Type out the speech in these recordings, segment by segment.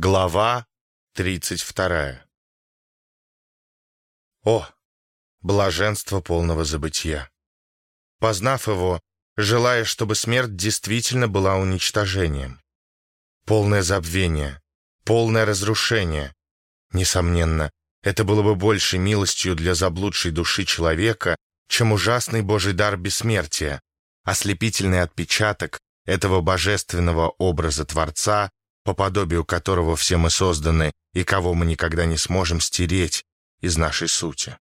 Глава 32. О, блаженство полного забытия! Познав его, желая, чтобы смерть действительно была уничтожением. Полное забвение, полное разрушение. Несомненно, это было бы больше милостью для заблудшей души человека, чем ужасный Божий дар бессмертия, ослепительный отпечаток этого божественного образа Творца, по подобию которого все мы созданы и кого мы никогда не сможем стереть из нашей сути.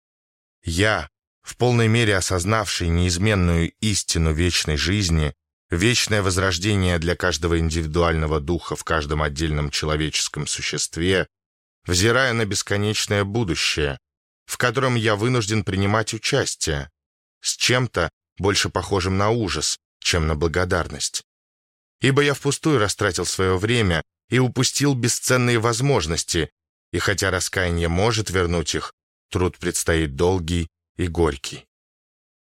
Я, в полной мере осознавший неизменную истину вечной жизни, вечное возрождение для каждого индивидуального духа в каждом отдельном человеческом существе, взирая на бесконечное будущее, в котором я вынужден принимать участие, с чем-то больше похожим на ужас, чем на благодарность. Ибо я впустую растратил свое время, и упустил бесценные возможности, и хотя раскаяние может вернуть их, труд предстоит долгий и горький.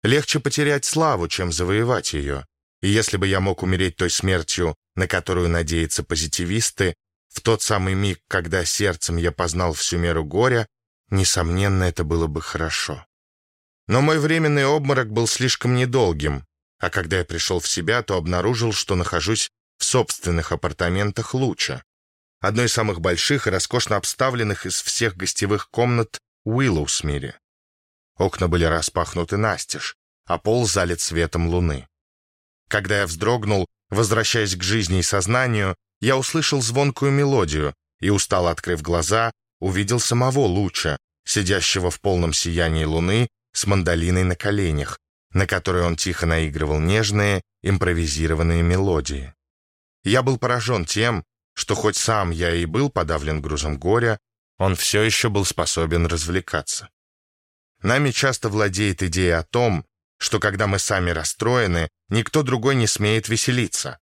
Легче потерять славу, чем завоевать ее. И если бы я мог умереть той смертью, на которую надеются позитивисты, в тот самый миг, когда сердцем я познал всю меру горя, несомненно, это было бы хорошо. Но мой временный обморок был слишком недолгим, а когда я пришел в себя, то обнаружил, что нахожусь в собственных апартаментах Луча, одной из самых больших и роскошно обставленных из всех гостевых комнат Уиллоусмире. Окна были распахнуты настежь, а пол залит светом луны. Когда я вздрогнул, возвращаясь к жизни и сознанию, я услышал звонкую мелодию и, устало открыв глаза, увидел самого Луча, сидящего в полном сиянии луны с мандолиной на коленях, на которой он тихо наигрывал нежные, импровизированные мелодии. Я был поражен тем, что хоть сам я и был подавлен грузом горя, он все еще был способен развлекаться. Нами часто владеет идея о том, что когда мы сами расстроены, никто другой не смеет веселиться.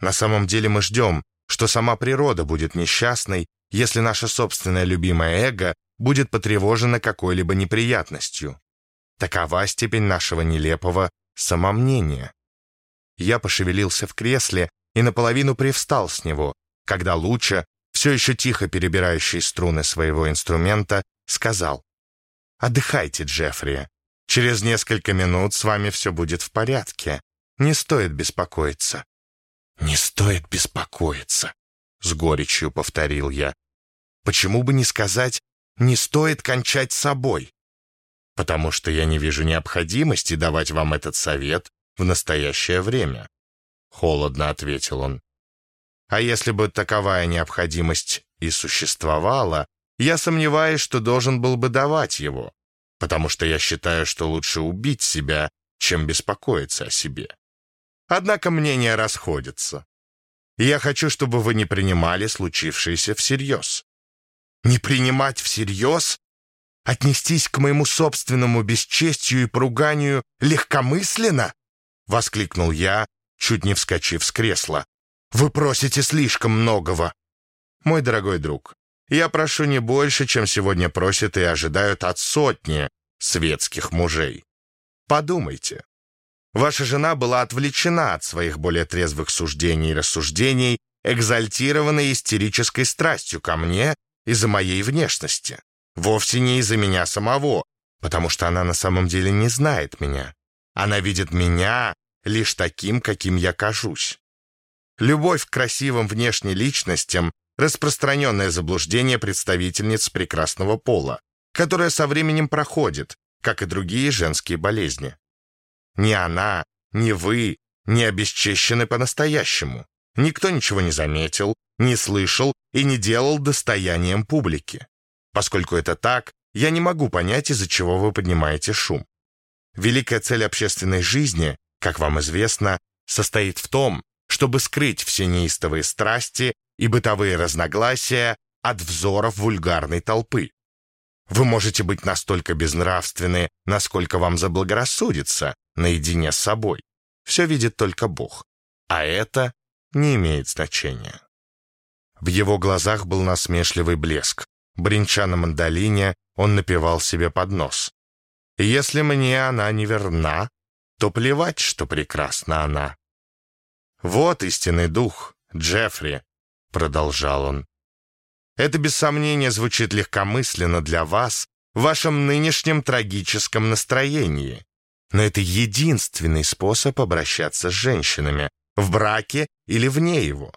На самом деле мы ждем, что сама природа будет несчастной, если наше собственное любимое эго будет потревожено какой-либо неприятностью. Такова степень нашего нелепого самомнения. Я пошевелился в кресле, и наполовину привстал с него, когда Луча, все еще тихо перебирающий струны своего инструмента, сказал «Отдыхайте, Джеффри. Через несколько минут с вами все будет в порядке. Не стоит беспокоиться». «Не стоит беспокоиться», — с горечью повторил я. «Почему бы не сказать «не стоит кончать собой»?» «Потому что я не вижу необходимости давать вам этот совет в настоящее время. Холодно ответил он. А если бы таковая необходимость и существовала, я сомневаюсь, что должен был бы давать его, потому что я считаю, что лучше убить себя, чем беспокоиться о себе. Однако мнения расходятся. Я хочу, чтобы вы не принимали случившееся всерьез. Не принимать всерьез? Отнестись к моему собственному бесчестию и поруганию легкомысленно? Воскликнул я, чуть не вскочив с кресла. «Вы просите слишком многого!» «Мой дорогой друг, я прошу не больше, чем сегодня просят и ожидают от сотни светских мужей. Подумайте. Ваша жена была отвлечена от своих более трезвых суждений и рассуждений, экзальтированной истерической страстью ко мне из-за моей внешности. Вовсе не из-за меня самого, потому что она на самом деле не знает меня. Она видит меня лишь таким, каким я кажусь. Любовь к красивым внешним личностям – распространенное заблуждение представительниц прекрасного пола, которое со временем проходит, как и другие женские болезни. Ни она, ни вы не обесчещены по-настоящему. Никто ничего не заметил, не слышал и не делал достоянием публики. Поскольку это так, я не могу понять, из-за чего вы поднимаете шум. Великая цель общественной жизни как вам известно, состоит в том, чтобы скрыть все неистовые страсти и бытовые разногласия от взоров вульгарной толпы. Вы можете быть настолько безнравственны, насколько вам заблагорассудится, наедине с собой. Все видит только Бог. А это не имеет значения. В его глазах был насмешливый блеск. Бринча на мандолине, он напевал себе под нос. «Если мне она не верна, то плевать, что прекрасна она. «Вот истинный дух, Джеффри», — продолжал он. Это без сомнения звучит легкомысленно для вас в вашем нынешнем трагическом настроении. Но это единственный способ обращаться с женщинами, в браке или вне его.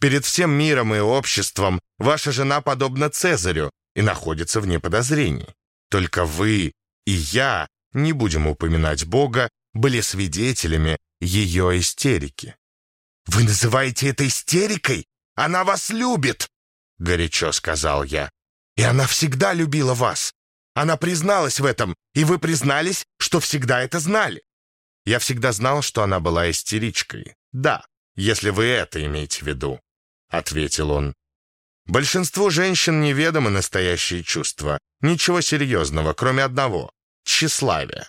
Перед всем миром и обществом ваша жена подобна Цезарю и находится вне подозрений. Только вы и я, не будем упоминать Бога, были свидетелями ее истерики. «Вы называете это истерикой? Она вас любит!» — горячо сказал я. «И она всегда любила вас. Она призналась в этом, и вы признались, что всегда это знали». Я всегда знал, что она была истеричкой. «Да, если вы это имеете в виду», — ответил он. Большинству женщин неведомы настоящие чувства. Ничего серьезного, кроме одного — тщеславия.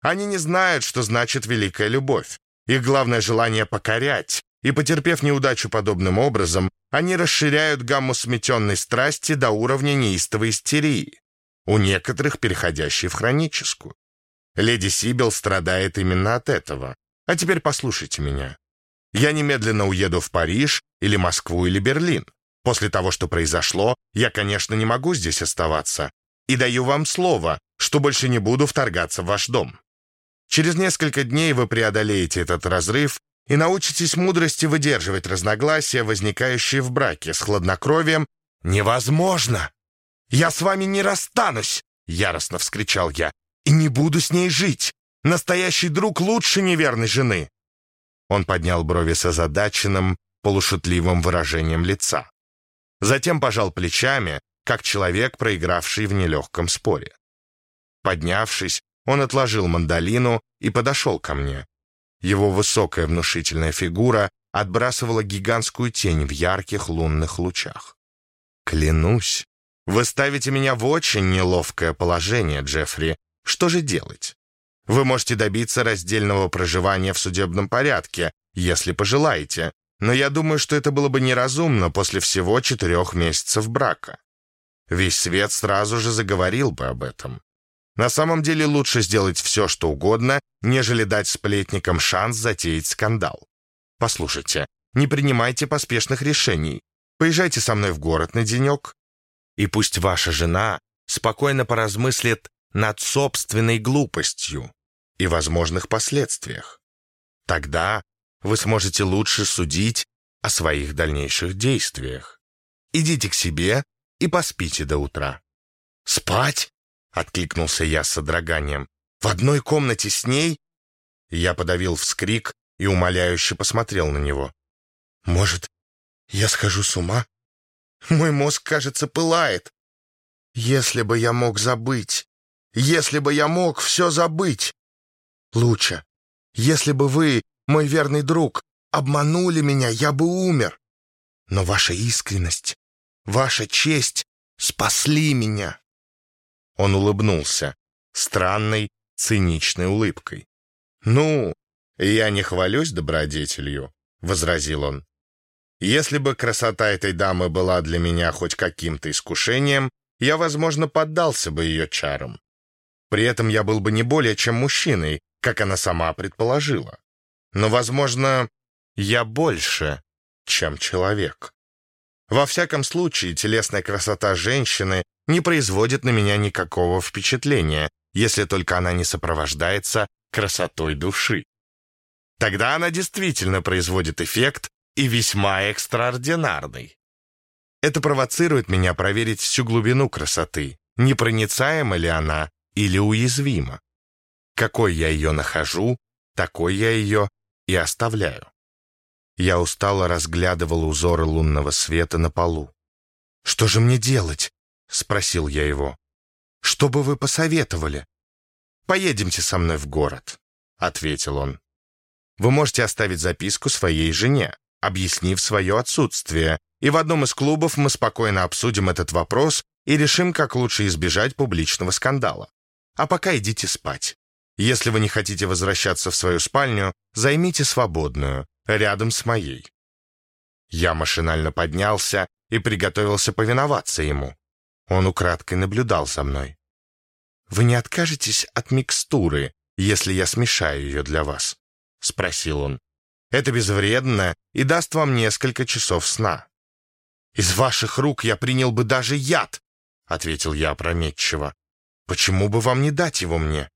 Они не знают, что значит великая любовь. Их главное желание покорять, и, потерпев неудачу подобным образом, они расширяют гамму сметенной страсти до уровня неистовой истерии, у некоторых переходящей в хроническую. Леди Сибил страдает именно от этого. А теперь послушайте меня. Я немедленно уеду в Париж или Москву или Берлин. После того, что произошло, я, конечно, не могу здесь оставаться. И даю вам слово, что больше не буду вторгаться в ваш дом. Через несколько дней вы преодолеете этот разрыв и научитесь мудрости выдерживать разногласия, возникающие в браке, с хладнокровием. «Невозможно! Я с вами не расстанусь!» — яростно вскричал я. «И не буду с ней жить! Настоящий друг лучше неверной жены!» Он поднял брови с озадаченным, полушутливым выражением лица. Затем пожал плечами, как человек, проигравший в нелегком споре. Поднявшись, он отложил мандолину и подошел ко мне. Его высокая внушительная фигура отбрасывала гигантскую тень в ярких лунных лучах. «Клянусь, вы ставите меня в очень неловкое положение, Джеффри. Что же делать? Вы можете добиться раздельного проживания в судебном порядке, если пожелаете, но я думаю, что это было бы неразумно после всего четырех месяцев брака. Весь свет сразу же заговорил бы об этом. На самом деле лучше сделать все, что угодно, нежели дать сплетникам шанс затеять скандал. Послушайте, не принимайте поспешных решений. Поезжайте со мной в город на денек, и пусть ваша жена спокойно поразмыслит над собственной глупостью и возможных последствиях. Тогда вы сможете лучше судить о своих дальнейших действиях. Идите к себе и поспите до утра. Спать? Откликнулся я с содроганием. «В одной комнате с ней?» Я подавил вскрик и умоляюще посмотрел на него. «Может, я схожу с ума? Мой мозг, кажется, пылает. Если бы я мог забыть, если бы я мог все забыть. Лучше, если бы вы, мой верный друг, обманули меня, я бы умер. Но ваша искренность, ваша честь спасли меня». Он улыбнулся, странной, циничной улыбкой. «Ну, я не хвалюсь добродетелью», — возразил он. «Если бы красота этой дамы была для меня хоть каким-то искушением, я, возможно, поддался бы ее чарам. При этом я был бы не более чем мужчиной, как она сама предположила. Но, возможно, я больше, чем человек. Во всяком случае, телесная красота женщины не производит на меня никакого впечатления, если только она не сопровождается красотой души. Тогда она действительно производит эффект и весьма экстраординарный. Это провоцирует меня проверить всю глубину красоты, непроницаема ли она или уязвима. Какой я ее нахожу, такой я ее и оставляю. Я устало разглядывал узоры лунного света на полу. «Что же мне делать?» — спросил я его. «Что бы вы посоветовали?» «Поедемте со мной в город», — ответил он. «Вы можете оставить записку своей жене, объяснив свое отсутствие, и в одном из клубов мы спокойно обсудим этот вопрос и решим, как лучше избежать публичного скандала. А пока идите спать. Если вы не хотите возвращаться в свою спальню, займите свободную, рядом с моей. Я машинально поднялся и приготовился повиноваться ему. Он украдкой наблюдал за мной. «Вы не откажетесь от микстуры, если я смешаю ее для вас?» — спросил он. «Это безвредно и даст вам несколько часов сна». Из ваших рук я принял бы даже яд, — ответил я опрометчиво. Почему бы вам не дать его мне?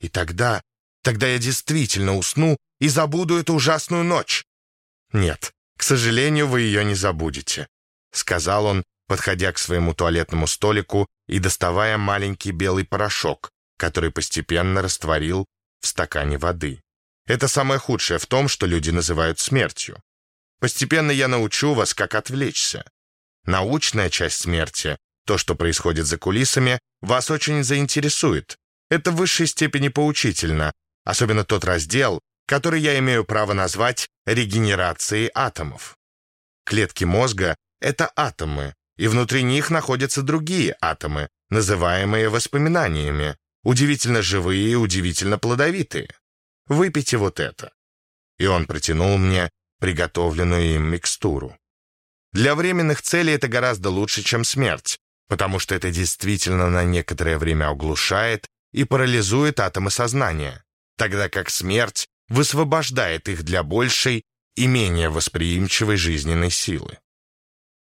И тогда, тогда я действительно усну и забуду эту ужасную ночь. Нет, к сожалению, вы ее не забудете, — сказал он, подходя к своему туалетному столику и доставая маленький белый порошок, который постепенно растворил в стакане воды. Это самое худшее в том, что люди называют смертью. Постепенно я научу вас, как отвлечься. Научная часть смерти, то, что происходит за кулисами, вас очень заинтересует. Это в высшей степени поучительно, особенно тот раздел, который я имею право назвать регенерацией атомов. Клетки мозга — это атомы, и внутри них находятся другие атомы, называемые воспоминаниями, удивительно живые и удивительно плодовитые. Выпейте вот это». И он протянул мне приготовленную им микстуру. Для временных целей это гораздо лучше, чем смерть, потому что это действительно на некоторое время оглушает и парализует атомы сознания, тогда как смерть высвобождает их для большей и менее восприимчивой жизненной силы.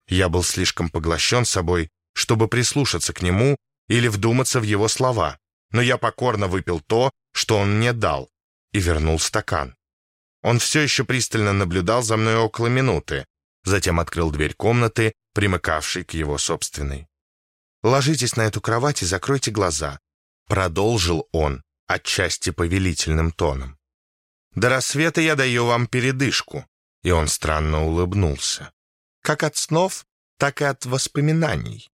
Я был слишком поглощен собой, чтобы прислушаться к нему или вдуматься в его слова, но я покорно выпил то, что он мне дал, и вернул стакан. Он все еще пристально наблюдал за мной около минуты, затем открыл дверь комнаты, примыкавшей к его собственной. «Ложитесь на эту кровать и закройте глаза», — продолжил он, отчасти повелительным тоном. «До рассвета я даю вам передышку», — и он странно улыбнулся. «Как от снов, так и от воспоминаний.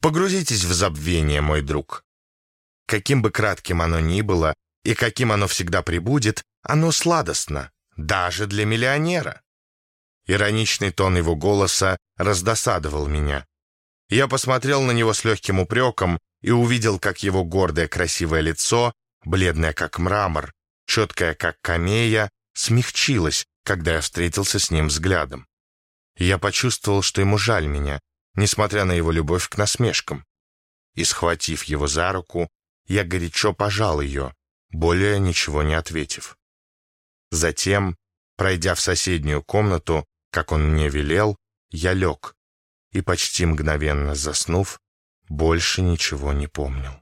Погрузитесь в забвение, мой друг. Каким бы кратким оно ни было, и каким оно всегда прибудет, оно сладостно, даже для миллионера. Ироничный тон его голоса раздосадовал меня. Я посмотрел на него с легким упреком и увидел, как его гордое красивое лицо, бледное как мрамор, четкое как камея, смягчилось, когда я встретился с ним взглядом. Я почувствовал, что ему жаль меня, несмотря на его любовь к насмешкам. И, схватив его за руку, я горячо пожал ее, более ничего не ответив. Затем, пройдя в соседнюю комнату, как он мне велел, я лег и, почти мгновенно заснув, больше ничего не помнил.